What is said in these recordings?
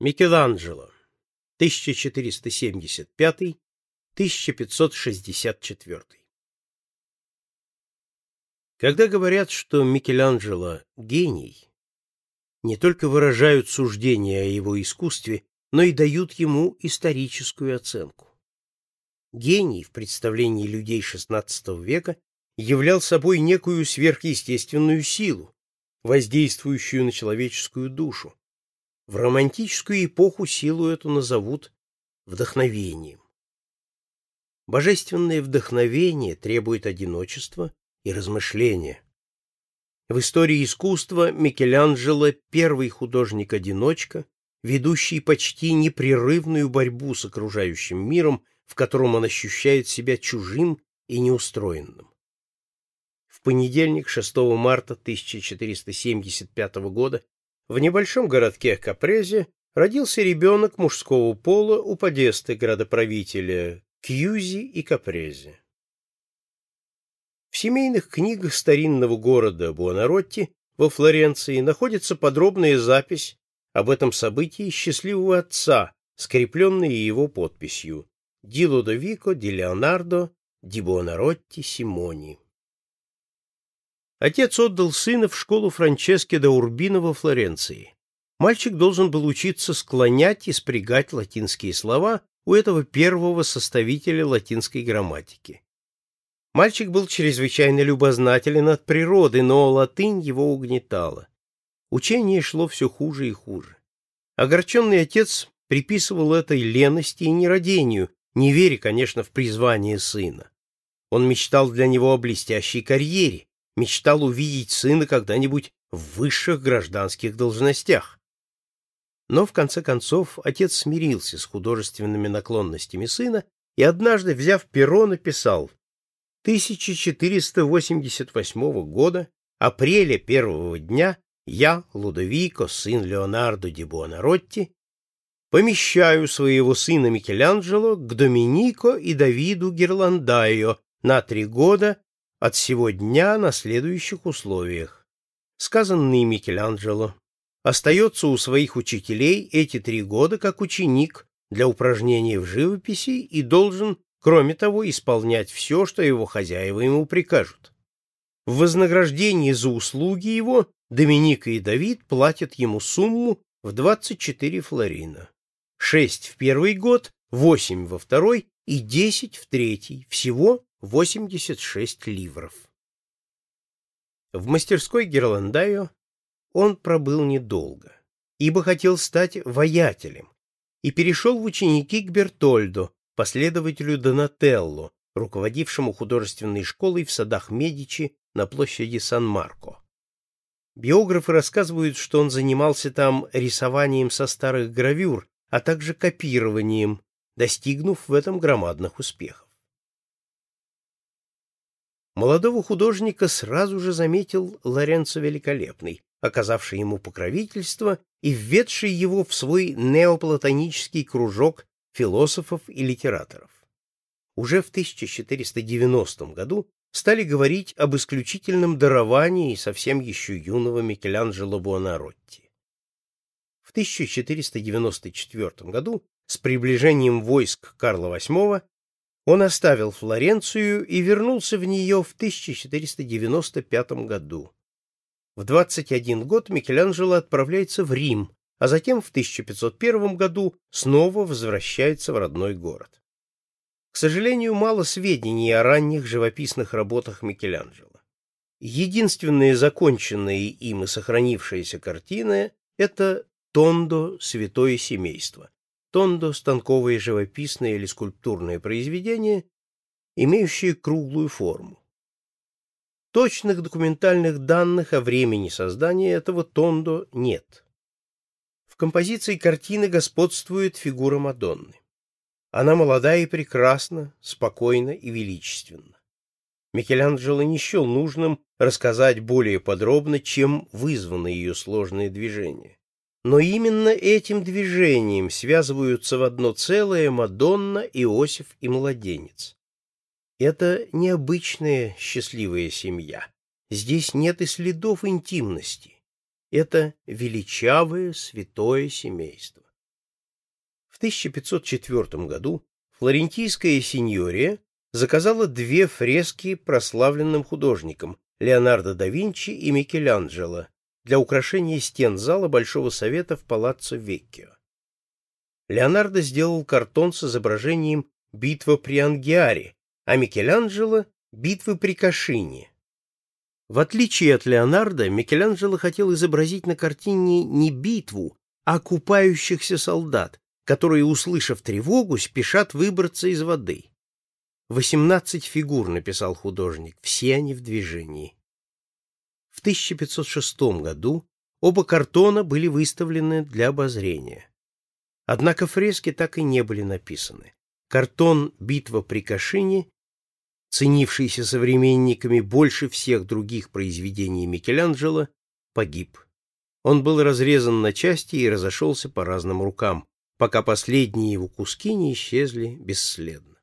Микеланджело, 1475-1564. Когда говорят, что Микеланджело — гений, не только выражают суждение о его искусстве, но и дают ему историческую оценку. Гений в представлении людей XVI века являл собой некую сверхъестественную силу, воздействующую на человеческую душу, в романтическую эпоху силу эту назовут вдохновением. Божественное вдохновение требует одиночества и размышления. В истории искусства Микеланджело – первый художник-одиночка, ведущий почти непрерывную борьбу с окружающим миром, в котором он ощущает себя чужим и неустроенным. В понедельник, 6 марта 1475 года, в небольшом городке Капрезе родился ребенок мужского пола у подесты градоправителя Кьюзи и Капрезе. В семейных книгах старинного города Буонаротти во Флоренции находится подробная запись об этом событии счастливого отца, скрепленная его подписью «Ди Лудовико ди Леонардо ди Буонаротти Симони». Отец отдал сына в школу Франческе да Урбино во Флоренции. Мальчик должен был учиться склонять и спрягать латинские слова у этого первого составителя латинской грамматики. Мальчик был чрезвычайно любознателен от природы, но латынь его угнетала. Учение шло все хуже и хуже. Огорченный отец приписывал этой лености и нерадению, не веря, конечно, в призвание сына. Он мечтал для него о блестящей карьере, мечтал увидеть сына когда-нибудь в высших гражданских должностях. Но, в конце концов, отец смирился с художественными наклонностями сына и однажды, взяв перо, написал 1488 года, апреля первого дня, я, Лудовико, сын Леонардо ди Буонаротти, помещаю своего сына Микеланджело к Доминико и Давиду Герландайо на три года от сего дня на следующих условиях. Сказанный Микеланджело остается у своих учителей эти три года как ученик для упражнения в живописи и должен, кроме того, исполнять все, что его хозяева ему прикажут. В вознаграждение за услуги его Доминика и Давид платят ему сумму в 24 флорина. 6 в первый год, 8 во второй и 10 в третий, всего 86 ливров. В мастерской Герландайо он пробыл недолго, ибо хотел стать воятелем, и перешел в ученики к Бертольдо, последователю Донателло, руководившему художественной школой в садах Медичи на площади Сан-Марко. Биографы рассказывают, что он занимался там рисованием со старых гравюр, а также копированием, достигнув в этом громадных успехов. Молодого художника сразу же заметил Лоренцо Великолепный, оказавший ему покровительство и введший его в свой неоплатонический кружок философов и литераторов. Уже в 1490 году стали говорить об исключительном даровании совсем еще юного Микеланджело Буонаротти. В 1494 году с приближением войск Карла VIII он оставил Флоренцию и вернулся в нее в 1495 году. В 21 год Микеланджело отправляется в Рим, а затем в 1501 году снова возвращается в родной город. К сожалению, мало сведений о ранних живописных работах Микеланджело. Единственная законченная им и сохранившаяся картина — это «Тондо. Святое семейство», тондо — станковое живописное или скульптурное произведение, имеющее круглую форму. Точных документальных данных о времени создания этого тондо нет. В композиции картины господствует фигура Мадонны. Она молода и прекрасна, спокойна и величественна. Микеланджело не счел нужным рассказать более подробно, чем вызвано ее сложное движение. Но именно этим движением связываются в одно целое Мадонна, Иосиф и младенец. Это необычная счастливая семья. Здесь нет и следов интимности. Это величавое святое семейство. В 1504 году флорентийская синьория заказала две фрески прославленным художникам Леонардо да Винчи и Микеланджело для украшения стен зала Большого совета в Палаццо Веккио. Леонардо сделал картон с изображением битвы при Ангиаре, а Микеланджело — битвы при Кашине. В отличие от Леонардо, Микеланджело хотел изобразить на картине не битву, а купающихся солдат, которые, услышав тревогу, спешат выбраться из воды. Восемнадцать фигур написал художник, все они в движении. В 1506 году оба картона были выставлены для обозрения. Однако фрески так и не были написаны. Картон «Битва при Кашине», ценившийся современниками больше всех других произведений Микеланджело, погиб. Он был разрезан на части и разошелся по разным рукам, пока последние его куски не исчезли бесследно.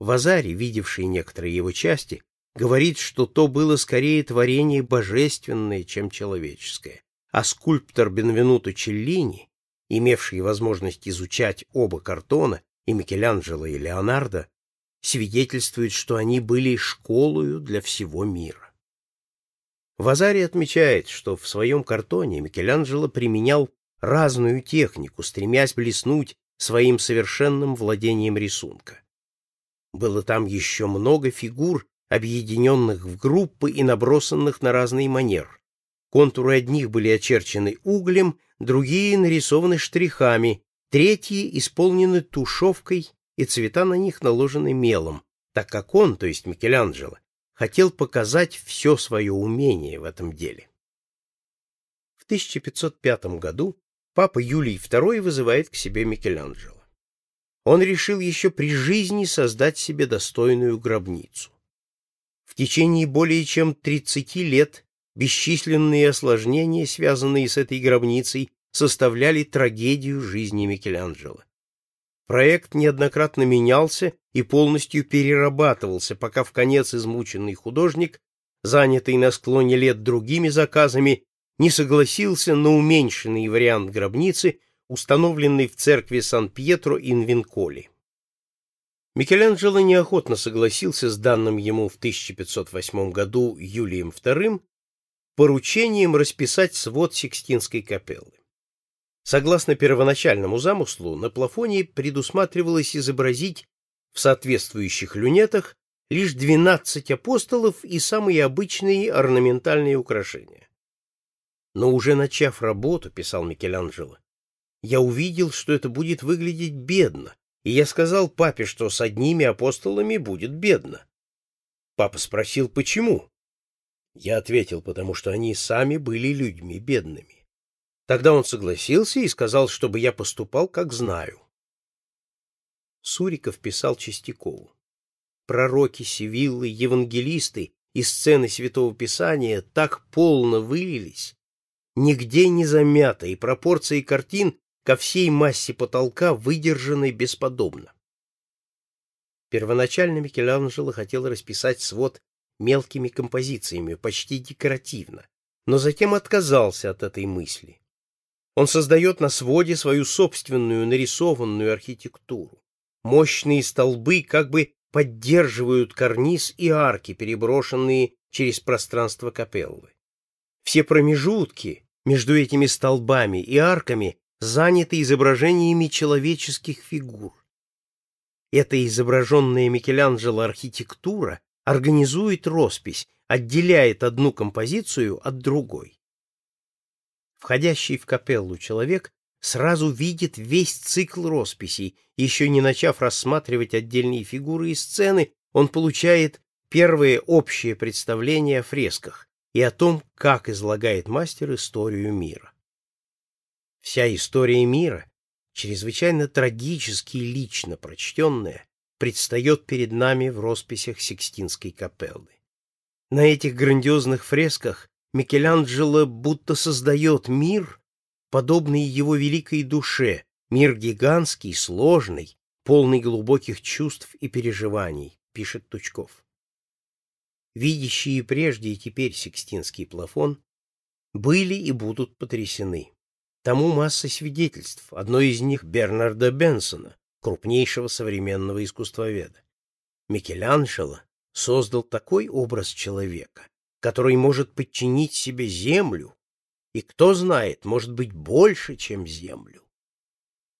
Вазари, видевший некоторые его части, говорит, что то было скорее творение божественное, чем человеческое, а скульптор Бенвенуто Челлини имевшие возможность изучать оба картона, и Микеланджело, и Леонардо, свидетельствуют, что они были школою для всего мира. Вазари отмечает, что в своем картоне Микеланджело применял разную технику, стремясь блеснуть своим совершенным владением рисунка. Было там еще много фигур, объединенных в группы и набросанных на разный манер. Контуры одних были очерчены углем, другие нарисованы штрихами, третьи исполнены тушевкой, и цвета на них наложены мелом, так как он, то есть Микеланджело, хотел показать все свое умение в этом деле. В 1505 году папа Юлий II вызывает к себе Микеланджело. Он решил еще при жизни создать себе достойную гробницу. Течение более чем 30 лет Бесчисленные осложнения, связанные с этой гробницей, составляли трагедию жизни Микеланджело. Проект неоднократно менялся и полностью перерабатывался, пока в конец измученный художник, занятый на склоне лет другими заказами, не согласился на уменьшенный вариант гробницы, установленный в церкви Сан-Пьетро-ин-Винколи. Микеланджело неохотно согласился с данным ему в 1508 году Юлием II поручением расписать свод Сикстинской капеллы. Согласно первоначальному замыслу, на плафоне предусматривалось изобразить в соответствующих люнетах лишь 12 апостолов и самые обычные орнаментальные украшения. Но уже начав работу, писал Микеланджело, я увидел, что это будет выглядеть бедно, и я сказал папе, что с одними апостолами будет бедно. Папа спросил, почему. Я ответил, потому что они сами были людьми бедными. Тогда он согласился и сказал, чтобы я поступал, как знаю. Суриков писал Чистякову. Пророки, сивиллы, евангелисты и сцены Святого Писания так полно вылились, нигде не замято, и пропорции картин ко всей массе потолка выдержаны бесподобно. Первоначально Микеланджело хотел расписать свод мелкими композициями, почти декоративно, но затем отказался от этой мысли. Он создает на своде свою собственную нарисованную архитектуру. Мощные столбы как бы поддерживают карниз и арки, переброшенные через пространство капеллы. Все промежутки между этими столбами и арками заняты изображениями человеческих фигур. Эта изображенная Микеланджело архитектура организует роспись, отделяет одну композицию от другой. Входящий в капеллу человек сразу видит весь цикл росписей, еще не начав рассматривать отдельные фигуры и сцены, он получает первое общее представление о фресках и о том, как излагает мастер историю мира. Вся история мира, чрезвычайно трагически и лично прочтенная, предстает перед нами в росписях Сикстинской капеллы. На этих грандиозных фресках Микеланджело будто создает мир, подобный его великой душе, мир гигантский, сложный, полный глубоких чувств и переживаний, пишет Тучков. Видящие прежде и теперь Сикстинский плафон были и будут потрясены. Тому масса свидетельств, одно из них Бернарда Бенсона, крупнейшего современного искусствоведа. Микеланджело создал такой образ человека, который может подчинить себе землю, и, кто знает, может быть больше, чем землю.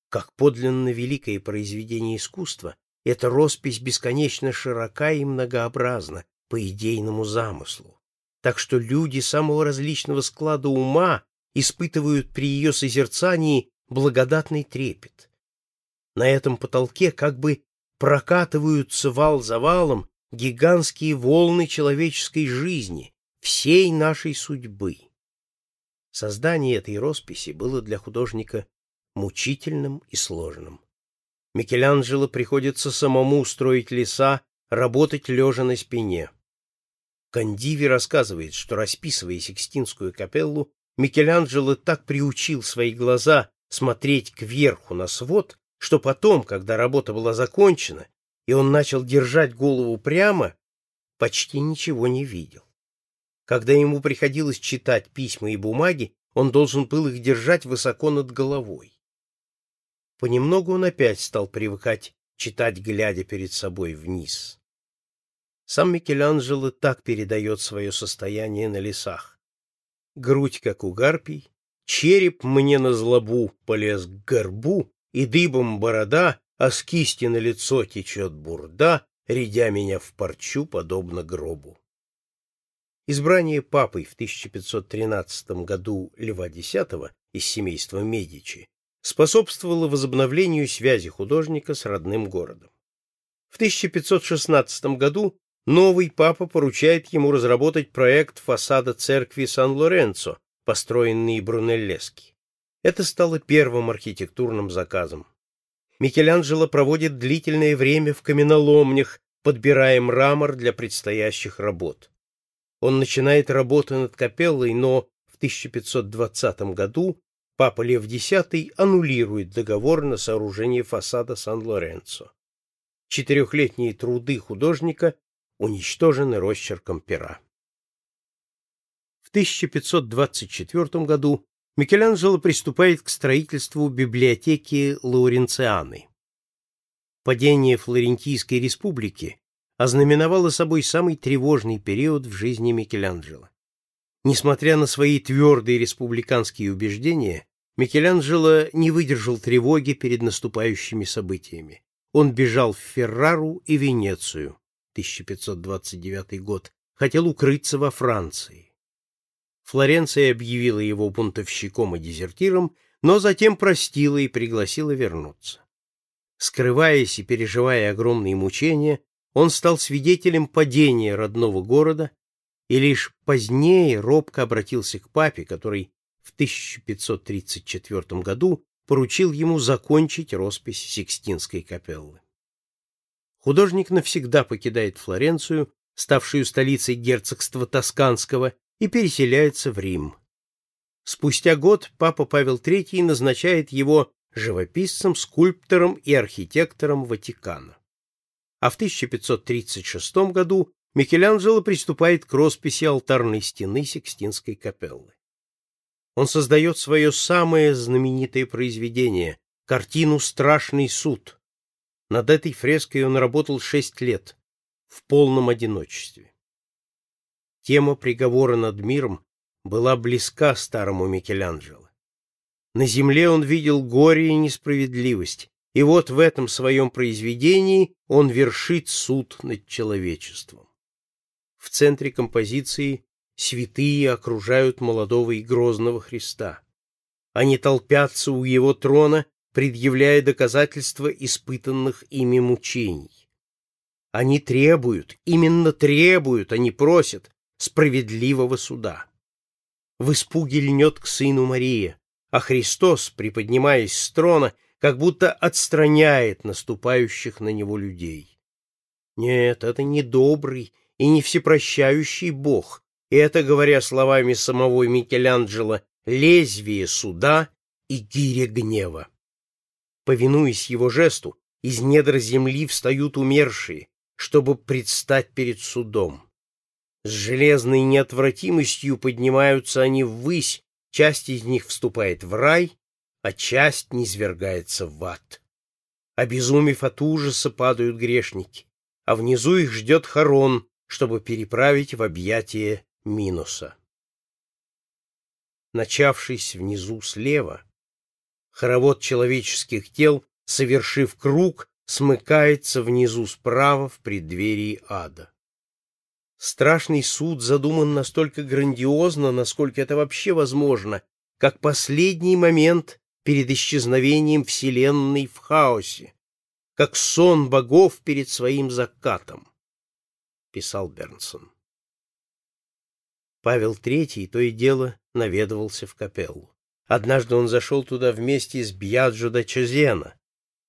Как подлинно великое произведение искусства, эта роспись бесконечно широка и многообразна по идейному замыслу, так что люди самого различного склада ума испытывают при ее созерцании благодатный трепет. На этом потолке как бы прокатываются вал за валом гигантские волны человеческой жизни, всей нашей судьбы. Создание этой росписи было для художника мучительным и сложным. Микеланджело приходится самому строить леса, работать лежа на спине. Кандиви рассказывает, что, расписывая Сикстинскую капеллу, Микеланджело так приучил свои глаза смотреть кверху на свод, что потом, когда работа была закончена, и он начал держать голову прямо, почти ничего не видел. Когда ему приходилось читать письма и бумаги, он должен был их держать высоко над головой. Понемногу он опять стал привыкать читать, глядя перед собой вниз. Сам Микеланджело так передает свое состояние на лесах. Грудь, как у гарпий, череп мне на злобу полез к горбу, и дыбом борода, а с кисти на лицо течет бурда, рядя меня в парчу, подобно гробу. Избрание папой в 1513 году Льва X из семейства Медичи способствовало возобновлению связи художника с родным городом. В 1516 году новый папа поручает ему разработать проект фасада церкви Сан-Лоренцо, построенный Брунеллески. Это стало первым архитектурным заказом. Микеланджело проводит длительное время в каменоломнях, подбирая мрамор для предстоящих работ. Он начинает работу над капеллой, но в 1520 году Папа Лев X аннулирует договор на сооружение фасада Сан-Лоренцо. Четырехлетние труды художника уничтожены росчерком пера. В 1524 году Микеланджело приступает к строительству библиотеки Лауренцианы. Падение Флорентийской республики ознаменовало собой самый тревожный период в жизни Микеланджело. Несмотря на свои твердые республиканские убеждения, Микеланджело не выдержал тревоги перед наступающими событиями. Он бежал в Феррару и Венецию, 1529 год, хотел укрыться во Франции. Флоренция объявила его бунтовщиком и дезертиром, но затем простила и пригласила вернуться. Скрываясь и переживая огромные мучения, он стал свидетелем падения родного города и лишь позднее робко обратился к папе, который в 1534 году поручил ему закончить роспись Сикстинской капеллы. Художник навсегда покидает Флоренцию, ставшую столицей герцогства Тосканского, и переселяется в Рим. Спустя год папа Павел III назначает его живописцем, скульптором и архитектором Ватикана. А в 1536 году Микеланджело приступает к росписи алтарной стены Сикстинской капеллы. Он создает свое самое знаменитое произведение — картину «Страшный суд». Над этой фреской он работал шесть лет, в полном одиночестве. Тема приговора над миром была близка старому Микеланджело. На земле он видел горе и несправедливость, и вот в этом своем произведении он вершит суд над человечеством. В центре композиции святые окружают молодого и грозного Христа. Они толпятся у его трона, предъявляя доказательства испытанных ими мучений. Они требуют, именно требуют, они просят справедливого суда. В испуге льнет к сыну Мария, а Христос, приподнимаясь с трона, как будто отстраняет наступающих на него людей. Нет, это не добрый и не всепрощающий Бог. И это, говоря словами самого Микеланджело, лезвие суда и гиря гнева. Повинуясь его жесту, из недр земли встают умершие, чтобы предстать перед судом. С железной неотвратимостью поднимаются они ввысь, часть из них вступает в рай, а часть низвергается в ад. Обезумев от ужаса, падают грешники, а внизу их ждет Харон, чтобы переправить в объятие Минуса. Начавшись внизу слева, хоровод человеческих тел, совершив круг, смыкается внизу справа в преддверии ада. Страшный суд задуман настолько грандиозно, насколько это вообще возможно, как последний момент перед исчезновением Вселенной в хаосе, как сон богов перед своим закатом, писал Бернсон. Павел III то и дело наведывался в капеллу. Однажды он зашел туда вместе с Бьяджо да Чозена,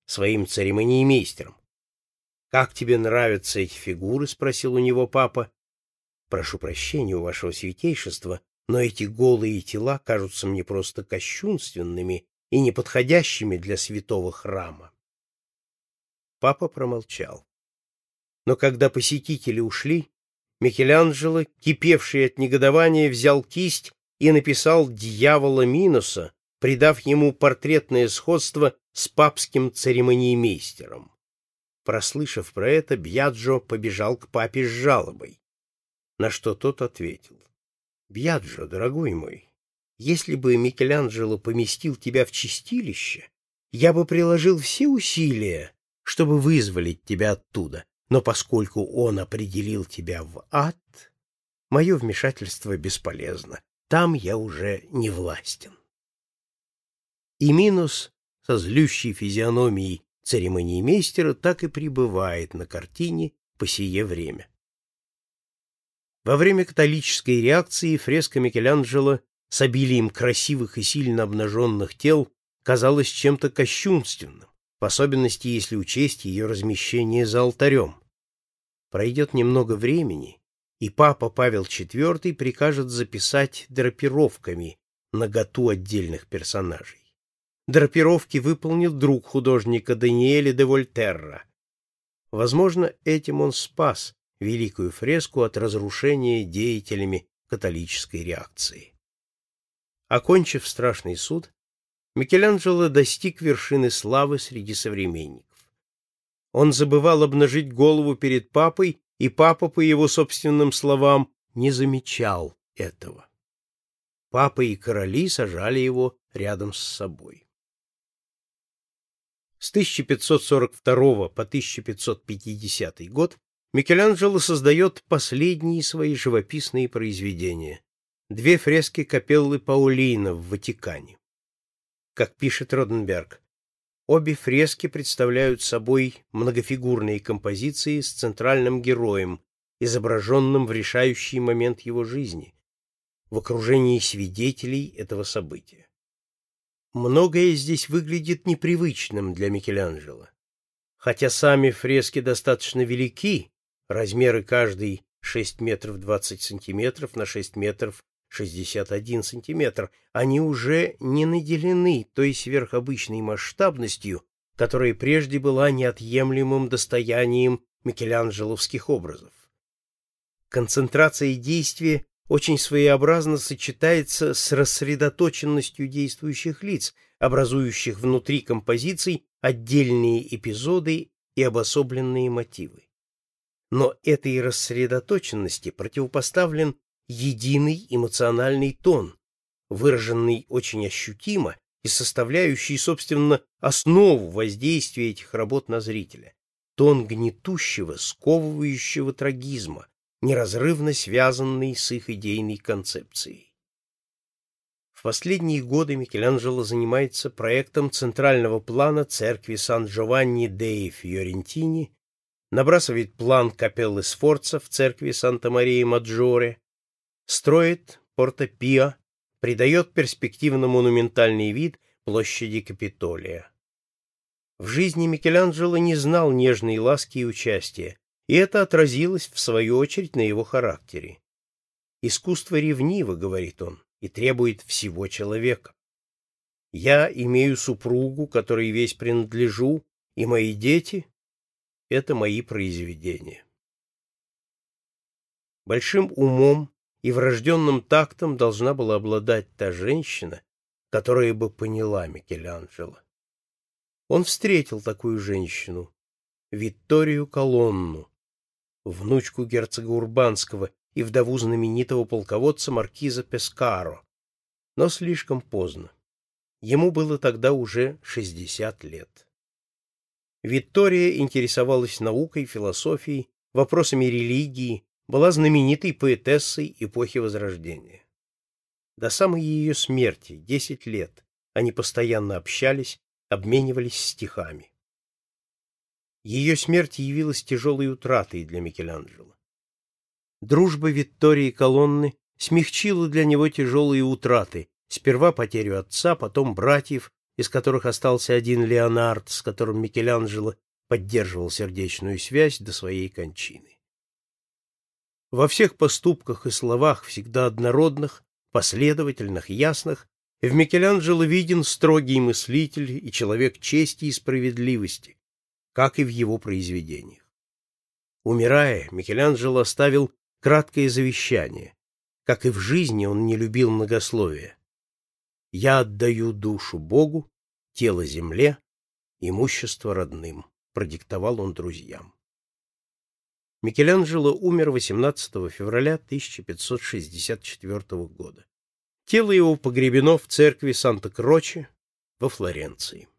своим церемониймейстером. «Как тебе нравятся эти фигуры?» — спросил у него папа. Прошу прощения у вашего святейшества, но эти голые тела кажутся мне просто кощунственными и неподходящими для святого храма. Папа промолчал. Но когда посетители ушли, Микеланджело, кипевший от негодования, взял кисть и написал «Дьявола Минуса», придав ему портретное сходство с папским церемониймейстером. Прослышав про это, Бьяджо побежал к папе с жалобой на что тот ответил. «Бьяджо, дорогой мой, если бы Микеланджело поместил тебя в чистилище, я бы приложил все усилия, чтобы вызволить тебя оттуда, но поскольку он определил тебя в ад, мое вмешательство бесполезно, там я уже не властен». И Минус со злющей физиономией церемониймейстера так и пребывает на картине по сие время. Во время католической реакции фреска Микеланджело с обилием красивых и сильно обнаженных тел казалась чем-то кощунственным, в особенности если учесть ее размещение за алтарем. Пройдет немного времени, и папа Павел IV прикажет записать драпировками наготу отдельных персонажей. Драпировки выполнил друг художника Даниэля де Вольтерра. Возможно, этим он спас великую фреску от разрушения деятелями католической реакции. Окончив страшный суд, Микеланджело достиг вершины славы среди современников. Он забывал обнажить голову перед папой, и папа, по его собственным словам, не замечал этого. Папа и короли сажали его рядом с собой. С 1542 по 1550 год Микеланджело создает последние свои живописные произведения — две фрески капеллы Паулина в Ватикане. Как пишет Роденберг, обе фрески представляют собой многофигурные композиции с центральным героем, изображенным в решающий момент его жизни, в окружении свидетелей этого события. Многое здесь выглядит непривычным для Микеланджело. Хотя сами фрески достаточно велики, Размеры каждой 6 метров 20 сантиметров на 6 метров 61 сантиметр. Они уже не наделены той сверхобычной масштабностью, которая прежде была неотъемлемым достоянием микеланджеловских образов. Концентрация действия очень своеобразно сочетается с рассредоточенностью действующих лиц, образующих внутри композиций отдельные эпизоды и обособленные мотивы но этой рассредоточенности противопоставлен единый эмоциональный тон, выраженный очень ощутимо и составляющий, собственно, основу воздействия этих работ на зрителя. Тон гнетущего, сковывающего трагизма, неразрывно связанный с их идейной концепцией. В последние годы Микеланджело занимается проектом центрального плана церкви Сан-Джованни деи Фьорентини набрасывает план капеллы Сфорца в церкви Санта-Марии-Маджоре, строит Порто-Пио, придает перспективно-монументальный вид площади Капитолия. В жизни Микеланджело не знал нежной ласки и участия, и это отразилось, в свою очередь, на его характере. «Искусство ревниво», — говорит он, — «и требует всего человека. Я имею супругу, которой весь принадлежу, и мои дети это мои произведения. Большим умом и врожденным тактом должна была обладать та женщина, которая бы поняла Микеланджело. Он встретил такую женщину, Викторию Колонну, внучку герцога Урбанского и вдову знаменитого полководца маркиза Пескаро, но слишком поздно. Ему было тогда уже 60 лет. Виктория интересовалась наукой, философией, вопросами религии, была знаменитой поэтессой эпохи Возрождения. До самой ее смерти, 10 лет, они постоянно общались, обменивались стихами. Ее смерть явилась тяжелой утратой для Микеланджело. Дружба Виктории Колонны смягчила для него тяжелые утраты, сперва потерю отца, потом братьев, из которых остался один Леонард, с которым Микеланджело поддерживал сердечную связь до своей кончины. Во всех поступках и словах, всегда однородных, последовательных, ясных, в Микеланджело виден строгий мыслитель и человек чести и справедливости, как и в его произведениях. Умирая, Микеланджело оставил краткое завещание. Как и в жизни он не любил многословия. «Я отдаю душу Богу, тело земле, имущество родным», — продиктовал он друзьям. Микеланджело умер 18 февраля 1564 года. Тело его погребено в церкви Санта-Кроче во Флоренции.